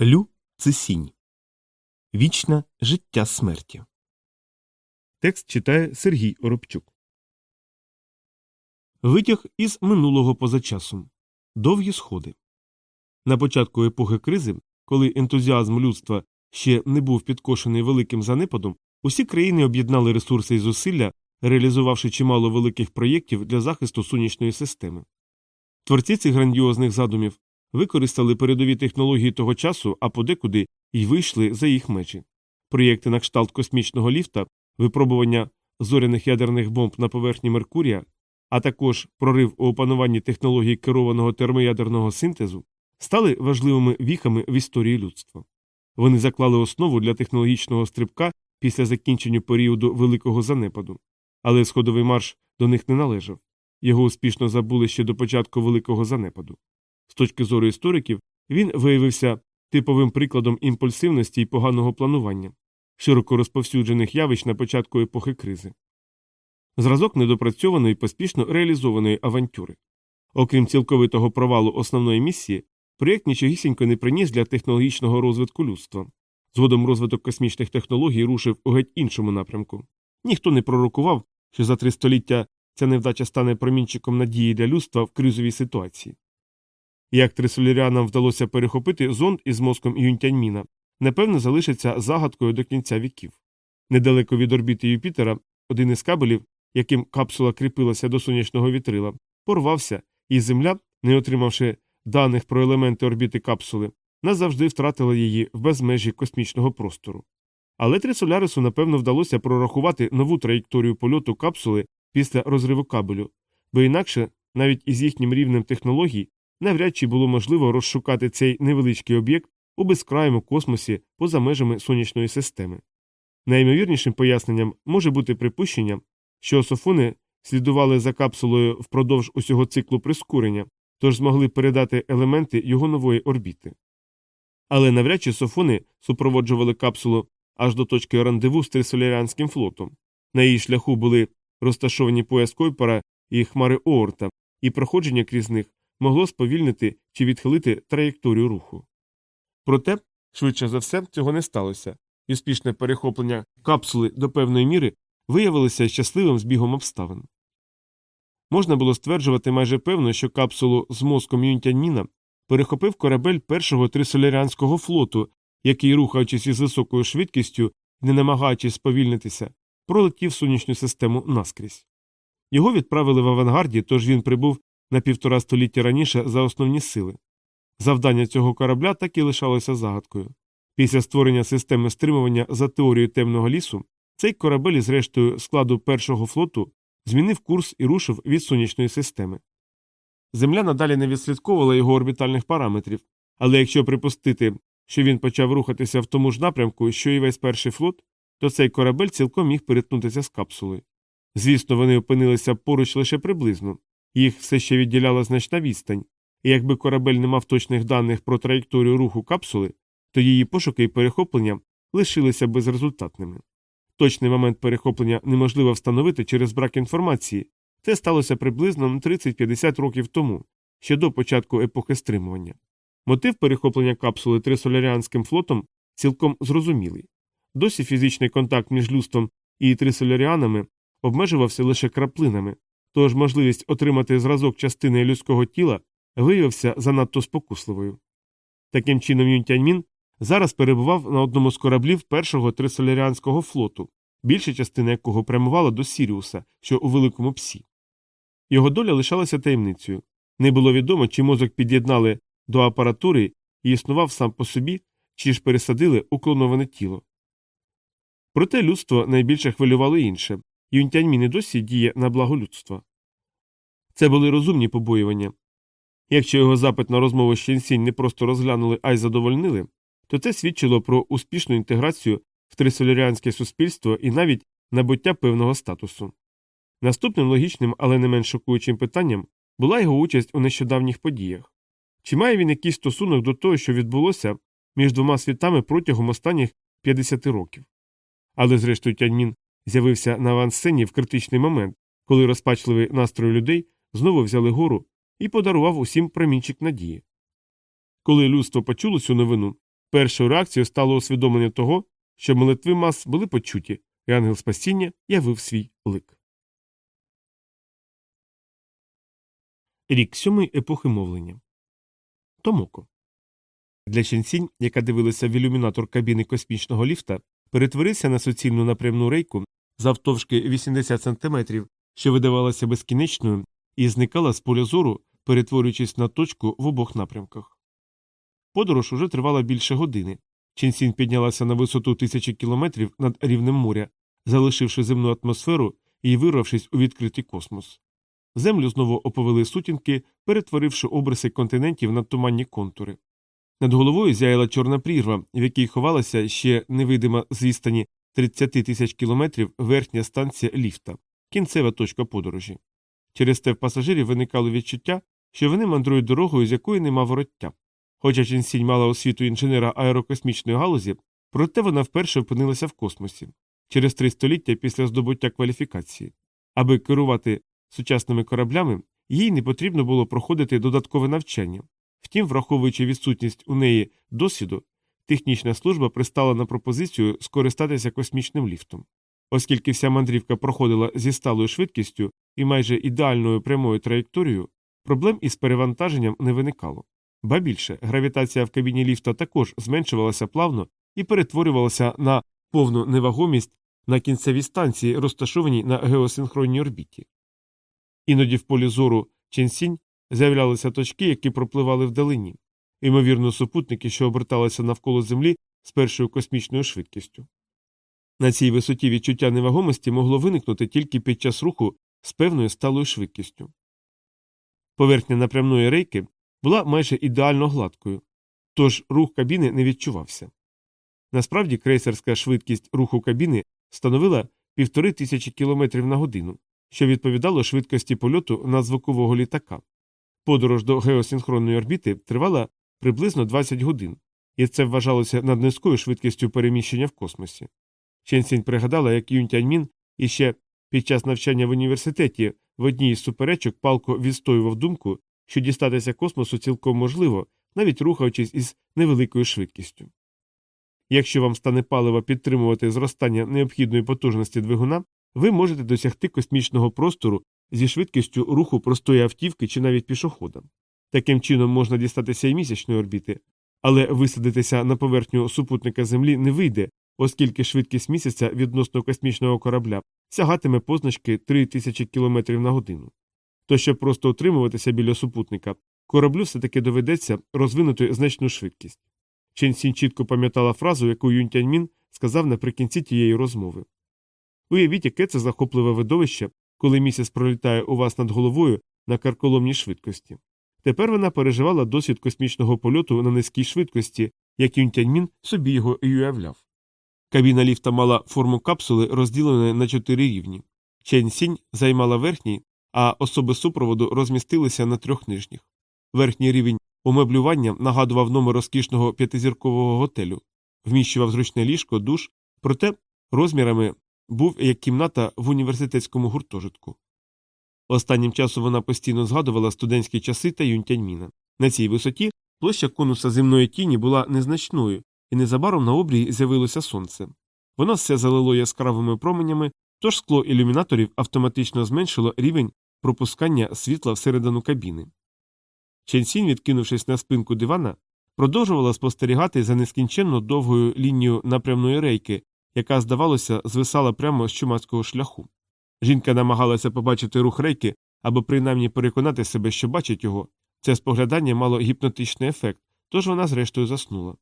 Лю це сінь. Вічне життя смерті. Текст читає Сергій Оробчук. Витяг із минулого поза часом. Довгі сходи. На початку епохи кризи, коли ентузіазм людства ще не був підкошений великим занепадом, усі країни об'єднали ресурси і зусилля, реалізувавши чимало великих проєктів для захисту сонячної системи. Творці цих грандіозних задумів використали передові технології того часу, а подекуди й вийшли за їх межі. Проєкти на кшталт космічного ліфта, випробування зоряних ядерних бомб на поверхні Меркурія, а також прорив у опануванні технологій керованого термоядерного синтезу, стали важливими віхами в історії людства. Вони заклали основу для технологічного стрибка після закінчення періоду великого занепаду, але сходовий марш до них не належав. Його успішно забули ще до початку великого занепаду. З точки зору істориків, він виявився типовим прикладом імпульсивності і поганого планування, широко розповсюджених явищ на початку епохи кризи. Зразок недопрацьованої поспішно реалізованої авантюри. Окрім цілковитого провалу основної місії, проєкт нічогісінько не приніс для технологічного розвитку людства. Згодом розвиток космічних технологій рушив у геть іншому напрямку. Ніхто не пророкував, що за три століття ця невдача стане промінчиком надії для людства в кризовій ситуації. Як трисолярянам вдалося перехопити зонд із мозком Юнтяньміна, напевно, залишиться загадкою до кінця віків. Недалеко від орбіти Юпітера один із кабелів, яким капсула кріпилася до сонячного вітрила, порвався, і Земля, не отримавши даних про елементи орбіти капсули, назавжди втратила її в безмежі космічного простору. Але Трисолярису, напевно, вдалося прорахувати нову траєкторію польоту капсули після розриву кабелю, бо інакше, навіть із їхнім рівнем технологій, навряд чи було можливо розшукати цей невеличкий об'єкт у безкрайому космосі поза межами сонячної системи. Найімовірнішим поясненням може бути припущення, що софони слідували за капсулою впродовж усього циклу прискорення, тож змогли передати елементи його нової орбіти. Але навряд чи софони супроводжували капсулу аж до точки рандеву з Трисолярянським флотом. На її шляху були розташовані пояс Койпера і хмари Оорта, і проходження крізь них могло сповільнити чи відхилити траєкторію руху. Проте, швидше за все, цього не сталося, і успішне перехоплення капсули до певної міри виявилося щасливим збігом обставин. Можна було стверджувати майже певно, що капсулу з мозком Юнтяньміна перехопив корабель першого трисолярянського флоту, який, рухаючись із високою швидкістю не намагаючись сповільнитися, пролетів сонячну систему наскрізь. Його відправили в авангарді, тож він прибув на півтора століття раніше за основні сили. Завдання цього корабля так і лишалося загадкою. Після створення системи стримування за теорією темного лісу, цей корабель із рештою складу першого флоту змінив курс і рушив від сонячної системи. Земля надалі не відслідковувала його орбітальних параметрів, але якщо припустити, що він почав рухатися в тому ж напрямку, що і весь перший флот, то цей корабель цілком міг перетнутися з капсулою. Звісно, вони опинилися поруч лише приблизно, їх все ще відділяла значна відстань, і якби корабель не мав точних даних про траєкторію руху капсули, то її пошуки і перехоплення лишилися безрезультатними. Точний момент перехоплення неможливо встановити через брак інформації, це сталося приблизно 30-50 років тому, ще до початку епохи стримування. Мотив перехоплення капсули трисоляріанським флотом цілком зрозумілий. Досі фізичний контакт між людством і трисоляріанами обмежувався лише краплинами, тож можливість отримати зразок частини людського тіла виявився занадто спокусливою. Таким чином, Юнтяньмін зараз перебував на одному з кораблів першого трисоляріанського флоту, більша частина якого прямувала до Сіріуса, що у великому псі. Його доля лишалася таємницею. Не було відомо, чи мозок під'єднали до апаратури і існував сам по собі, чи ж пересадили у клоноване тіло. Проте людство найбільше хвилювало інше Юнтяньмін і досі діє на благо людства. Це були розумні побоювання. Якщо його запит на розмову з Ченсінь не просто розглянули, а й задовольнили, то це свідчило про успішну інтеграцію в трисоляріанське суспільство і навіть набуття певного статусу. Наступним логічним, але не менш шокуючим питанням була його участь у нещодавніх подіях. Чи має він якийсь стосунок до того, що відбулося між двома світами протягом останніх 50 років? Але, зрештою, Тяньмін з'явився на авансцені в критичний момент, коли розпачливий настрої людей знову взяли гору і подарував усім промінчик надії. Коли людство почуло цю новину, Першою реакцією стало усвідомлення того, що молитви мас були почуті, і ангел спасіння явив свій лик. Рік сьомий епохи мовлення. Томоко. Для Ченсінь, яка дивилася в ілюмінатор кабіни космічного ліфта, перетворився на суцільну напрямну рейку завтовшки 80 см, що видавалася безкінечною, і зникала з поля зору, перетворюючись на точку в обох напрямках. Подорож уже тривала більше години. Ченсінь піднялася на висоту тисячі кілометрів над рівнем моря, залишивши земну атмосферу і вирвавшись у відкритий космос. Землю знову оповели сутінки, перетворивши обриси континентів на туманні контури. Над головою зяяла чорна прірва, в якій ховалася ще невидима з відстані 30 тисяч кілометрів верхня станція ліфта, кінцева точка подорожі. Через те в пасажирів виникало відчуття, що вони мандрують дорогою, з якої нема вороття. Хоча Ченсінь мала освіту інженера аерокосмічної галузі, проте вона вперше опинилася в космосі через три століття після здобуття кваліфікації. Аби керувати сучасними кораблями, їй не потрібно було проходити додаткове навчання. Втім, враховуючи відсутність у неї досвіду, технічна служба пристала на пропозицію скористатися космічним ліфтом. Оскільки вся мандрівка проходила зі сталою швидкістю і майже ідеальною прямою траєкторією, проблем із перевантаженням не виникало. Ба більше, гравітація в кабіні ліфта також зменшувалася плавно і перетворювалася на повну невагомість на кінцевій станції, розташованій на геосинхронній орбіті. Іноді в полі зору Ченсінь з'являлися точки, які пропливали вдалині, ймовірно, супутники, що оберталися навколо Землі з першою космічною швидкістю. На цій висоті відчуття невагомості могло виникнути тільки під час руху з певною сталою швидкістю. Поверхня напрямної рейки була майже ідеально гладкою, тож рух кабіни не відчувався. Насправді, крейсерська швидкість руху кабіни становила півтори тисячі кілометрів на годину, що відповідало швидкості польоту надзвукового літака. Подорож до геосинхронної орбіти тривала приблизно 20 годин, і це вважалося наднизькою швидкістю переміщення в космосі. Ченсінь пригадала, як Юнь Тяньмін іще під час навчання в університеті в одній із суперечок палко відстоював думку, що дістатися космосу цілком можливо, навіть рухаючись із невеликою швидкістю. Якщо вам стане паливо підтримувати зростання необхідної потужності двигуна, ви можете досягти космічного простору зі швидкістю руху простої автівки чи навіть пішохода. Таким чином можна дістатися і місячної орбіти, але висадитися на поверхню супутника Землі не вийде, оскільки швидкість місяця відносно космічного корабля сягатиме позначки 3000 км на годину. То щоб просто утримуватися біля супутника, кораблю все таки доведеться розвинути значну швидкість. Чен Сін чітко пам'ятала фразу, яку Юнь Тяньмін сказав наприкінці тієї розмови. Уявіть, яке це захопливе видовище, коли місяць пролітає у вас над головою на карколомній швидкості. Тепер вона переживала досвід космічного польоту на низькій швидкості, як Юнь Тяньмін собі його і уявляв. Кабіна ліфта мала форму капсули, розділеної на чотири рівні. Чен Сінь займала верхній, а особи супроводу розмістилися на трьох нижніх. Верхній рівень умеблювання нагадував номер розкішного п'ятизіркового готелю, вміщував зручне ліжко, душ, проте розмірами був як кімната в університетському гуртожитку. Останнім часом вона постійно згадувала студентські часи та юнтяньміна. На цій висоті площа конуса земної тіні була незначною, і незабаром на обрії з'явилося сонце. Воно все залило яскравими променями, тож скло ілюмінаторів автоматично зменшило рівень пропускання світла всередину кабіни. Ченсінь, відкинувшись на спинку дивана, продовжувала спостерігати за нескінченно довгою лінією напрямної рейки, яка, здавалося, звисала прямо з чумацького шляху. Жінка намагалася побачити рух рейки або принаймні переконати себе, що бачить його. Це споглядання мало гіпнотичний ефект, тож вона зрештою заснула.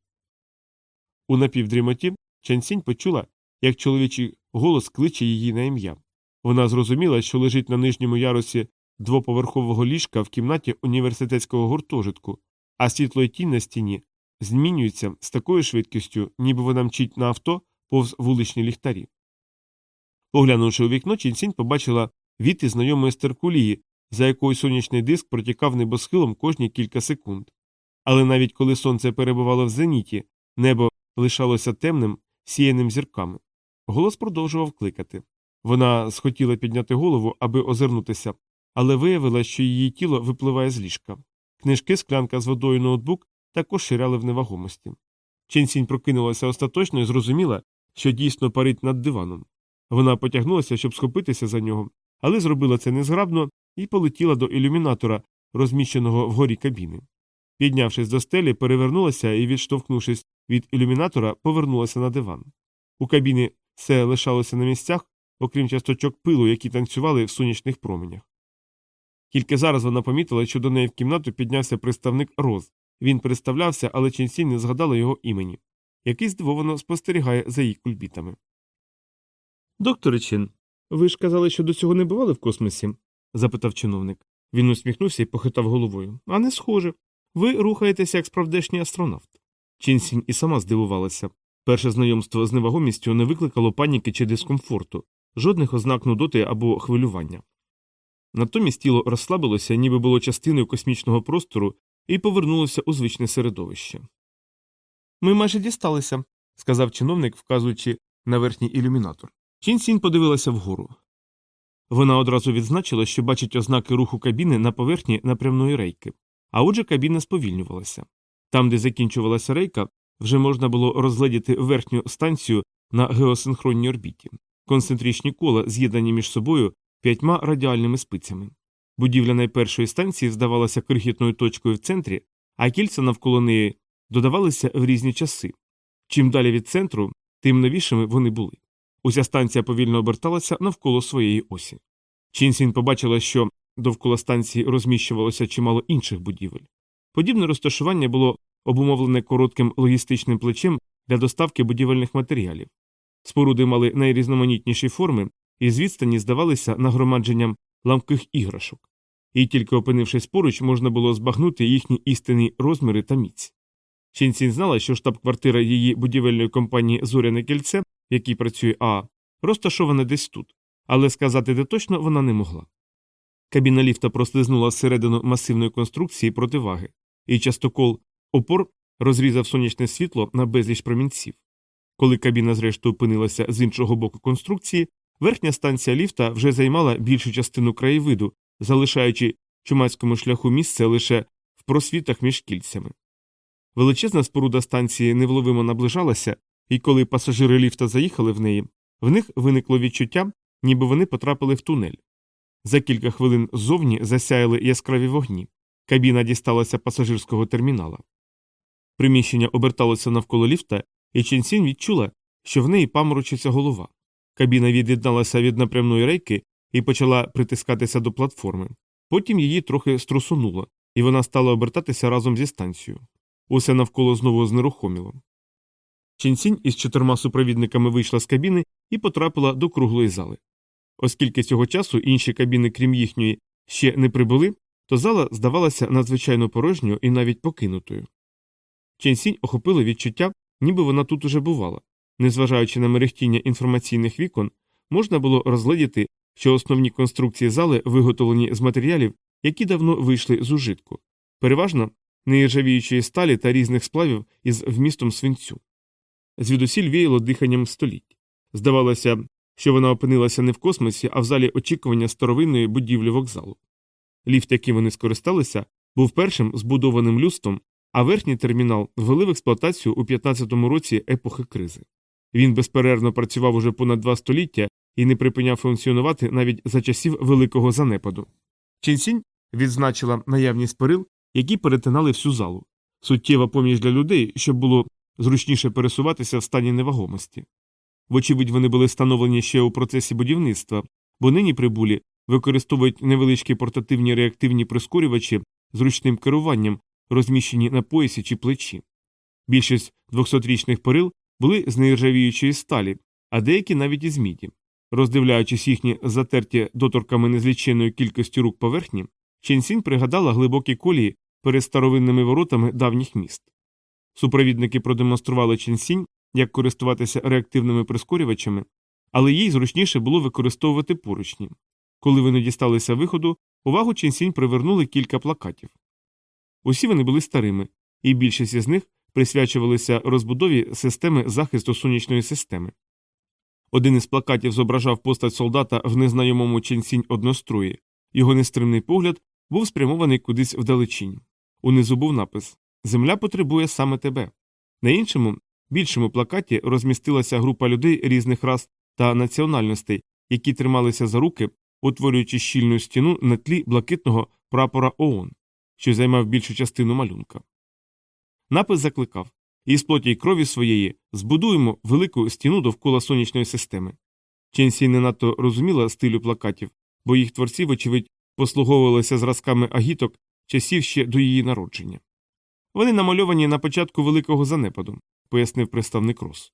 У напівдрімоті Чансінь почула, як чоловічий голос кличе її на ім'я. Вона зрозуміла, що лежить на нижньому ярусі двоповерхового ліжка в кімнаті університетського гуртожитку, а світло й тінь на стіні змінюються з такою швидкістю, ніби вона мчить на авто повз вуличні ліхтарі. Поглянувши у вікно, Чінсінь побачила віти знайомої стеркулії, за якою сонячний диск протікав небосхилом кожні кілька секунд. Але навіть коли сонце перебувало в зеніті, небо лишалося темним, сіяним зірками. Голос продовжував кликати. Вона схотіла підняти голову, аби озирнутися, але виявила, що її тіло випливає з ліжка. Книжки, склянка з водою ноутбук також ширяли в невагомості. Ченсінь прокинулася остаточно і зрозуміла, що дійсно парить над диваном. Вона потягнулася, щоб схопитися за нього, але зробила це незграбно і полетіла до ілюмінатора, розміщеного вгорі кабіни. Піднявшись до стелі, перевернулася і, відштовхнувшись від ілюмінатора, повернулася на диван. У кабіні все лишалося на місцях, окрім часточок пилу, які танцювали в сонячних променях. Тільки зараз вона помітила, що до неї в кімнату піднявся представник Роз. Він представлявся, але Ченсінь не згадала його імені, який здивовано спостерігає за її кульбітами. Докторе Чен, ви ж казали, що до цього не бували в космосі? запитав чиновник. Він усміхнувся і похитав головою. А не схоже. Ви рухаєтеся як справдешній астронавт. Чінсінь і сама здивувалася. Перше знайомство з невагомістю не викликало паніки чи дискомфорту, жодних ознак нудоти або хвилювання. Натомість тіло розслабилося, ніби було частиною космічного простору, і повернулося у звичне середовище. Ми майже дісталися, сказав чиновник, вказуючи на верхній ілюмінатор. Чінсінь подивилася вгору. Вона одразу відзначила, що бачить ознаки руху кабіни на поверхні напрямної рейки, а отже кабіна сповільнювалася. Там, де закінчувалася рейка, вже можна було розгледіти верхню станцію на геосинхронній орбіті, концентричні кола, з'єднані між собою п'ятьма радіальними спицями. Будівля найпершої станції здавалася крихітною точкою в центрі, а кільця навколо неї додавалися в різні часи. Чим далі від центру, тим новішими вони були. Уся станція повільно оберталася навколо своєї осі. Чінсін побачила, що довкола станції розміщувалося чимало інших будівель. Подібне розташування було обумовлене коротким логістичним плечем для доставки будівельних матеріалів. Споруди мали найрізноманітніші форми і з відстані здавалися нагромадженням ламких іграшок, і тільки опинившись поруч, можна було збагнути їхні істинні розміри та міць. Чінсін знала, що штаб-квартира її будівельної компанії Зоряне кільце, якій працює Аа, розташована десь тут, але сказати де точно вона не могла. Кабіна ліфта прослизнула всередину масивної конструкції противаги, і частокол опор розрізав сонячне світло на безліч промінців. Коли кабіна зрештою опинилася з іншого боку конструкції, верхня станція ліфта вже займала більшу частину краєвиду, залишаючи чумацькому шляху місце лише в просвітах між кільцями. Величезна споруда станції невловимо наближалася, і коли пасажири ліфта заїхали в неї, в них виникло відчуття, ніби вони потрапили в тунель. За кілька хвилин ззовні засяяли яскраві вогні. Кабіна дісталася пасажирського термінала. Приміщення оберталося навколо ліфта, і Ченсін відчула, що в неї паморочиться голова. Кабіна від'єдналася від напрямної рейки і почала притискатися до платформи. Потім її трохи струсунуло, і вона стала обертатися разом зі станцією. Усе навколо знову знерухоміло. Ченсінь із чотирма супровідниками вийшла з кабіни і потрапила до круглої зали. Оскільки цього часу інші кабіни, крім їхньої, ще не прибули, то зала здавалася надзвичайно порожньою і навіть покинутою. Ченсінь охопило відчуття, ніби вона тут уже бувала. Незважаючи на мерехтіння інформаційних вікон, можна було розгледіти, що основні конструкції зали виготовлені з матеріалів, які давно вийшли з ужитку, переважно неіржавіючої сталі та різних сплавів із вмістом свинцю. Звідусіль віяло диханням століть. Здавалося, що вона опинилася не в космосі, а в залі очікування старовинної будівлі вокзалу. Ліфт, яким вони скористалися, був першим збудованим люстом, а верхній термінал ввели в експлуатацію у 15-му році епохи кризи. Він безперервно працював уже понад два століття і не припиняв функціонувати навіть за часів великого занепаду. Чінсінь відзначила наявність перил, які перетинали всю залу, суттєва поміж для людей, щоб було зручніше пересуватися в стані невагомості. Вочевидь, вони були встановлені ще у процесі будівництва, бо нині прибулі використовують невеличкі портативні реактивні прискорювачі з ручним керуванням, розміщені на поясі чи плечі. Більшість 200-річних перил були з нержавіючої сталі, а деякі навіть із міді. Роздивляючись їхні затерті доторками незліченої кількості рук поверхні, Ченсінь пригадала глибокі колії перед старовинними воротами давніх міст. Супровідники продемонстрували Ченсінь, як користуватися реактивними прискорювачами, але їй зручніше було використовувати поручні. Коли вони дісталися виходу, увагу Ченсінь привернули кілька плакатів. Усі вони були старими, і більшість із них присвячувалися розбудові системи захисту сонячної системи. Один із плакатів зображав постать солдата в незнайомому Ченсінь однострої, його нестримний погляд був спрямований кудись вдалечінь. Унизу був напис Земля потребує саме тебе. На іншому, більшому плакаті розмістилася група людей різних рас та національностей, які трималися за руки, утворюючи щільну стіну на тлі блакитного прапора ООН, що займав більшу частину малюнка. Напис закликав із плоті й крові своєї збудуємо велику стіну довкола сонячної системи. Ченсі не надто розуміла стилю плакатів, бо їх творці, вочевидь, послуговувалися зразками агіток часів ще до її народження. Вони намальовані на початку великого занепаду, пояснив представник Рос.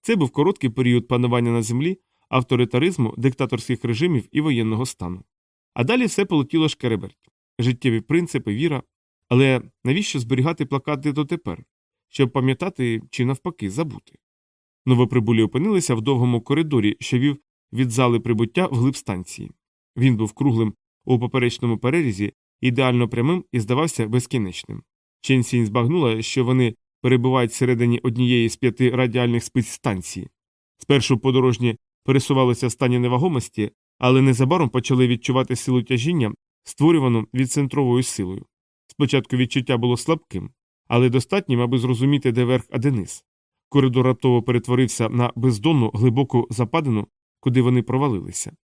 Це був короткий період панування на землі, авторитаризму, диктаторських режимів і воєнного стану. А далі все полетіло шкереберть життєві принципи, віра. Але навіщо зберігати плакати дотепер, щоб пам'ятати чи навпаки забути? Новоприбулі опинилися в довгому коридорі, що вів від зали прибуття вглиб станції. Він був круглим у поперечному перерізі, ідеально прямим і здавався безкінечним. Ченсінь збагнула, що вони перебувають всередині однієї з п'яти радіальних спецстанцій. Спершу подорожні пересувалися в стані невагомості, але незабаром почали відчувати силу тяжіння, створювану відцентровою силою. Спочатку відчуття було слабким, але достатнім, аби зрозуміти, де верх, а де низ. Коридор раптово перетворився на бездонну глибоку западину, куди вони провалилися.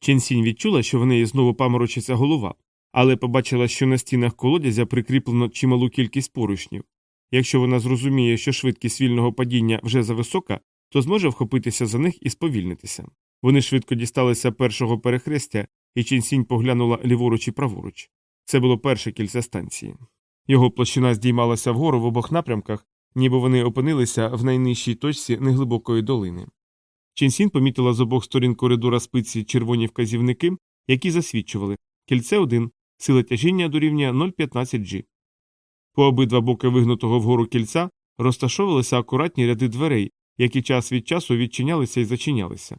Ченсінь відчула, що в неї знову паморочиться голова, але побачила, що на стінах колодязя прикріплено чималу кількість поручнів. Якщо вона зрозуміє, що швидкість вільного падіння вже зависока, то зможе вхопитися за них і сповільнитися. Вони швидко дісталися першого перехрестя, і Ченсінь поглянула ліворуч і праворуч. Це було перше кільце станції. Його площина здіймалася вгору в обох напрямках, ніби вони опинилися в найнижчій точці неглибокої долини. Ченсін помітила з обох сторін коридора спиці червоні вказівники, які засвідчували кільце 1, сила тяжіння дорівнює 0,15 G. По обидва боки вигнутого вгору кільця розташовувалися акуратні ряди дверей, які час від часу відчинялися і зачинялися.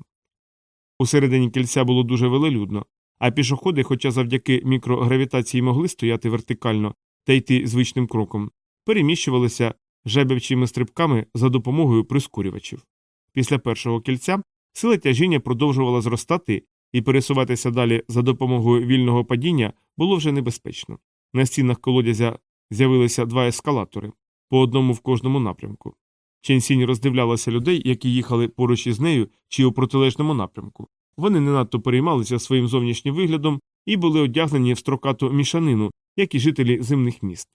Усередині кільця було дуже велелюдно, а пішоходи, хоча завдяки мікрогравітації могли стояти вертикально та йти звичним кроком, переміщувалися жебячими стрибками за допомогою прискорювачів. Після першого кільця сила тяжіння продовжувала зростати, і пересуватися далі за допомогою вільного падіння було вже небезпечно. На стінах колодязя з'явилися два ескалатори по одному в кожному напрямку. Ченсінь роздивлялася людей, які їхали поруч із нею чи у протилежному напрямку. Вони не надто переймалися своїм зовнішнім виглядом і були одягнені в строкату мішанину, як і жителі зимних міст.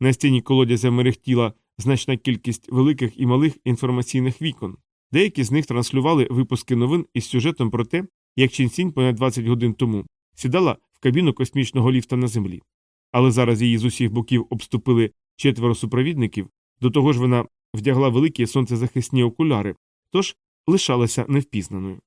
На стіні колодязя мерехтіла значна кількість великих і малих інформаційних вікон. Деякі з них транслювали випуски новин із сюжетом про те, як Чінсінь понад 20 годин тому сідала в кабіну космічного ліфта на землі. Але зараз її з усіх боків обступили четверо супровідників, до того ж вона вдягла великі сонцезахисні окуляри, тож лишалася невпізнаною.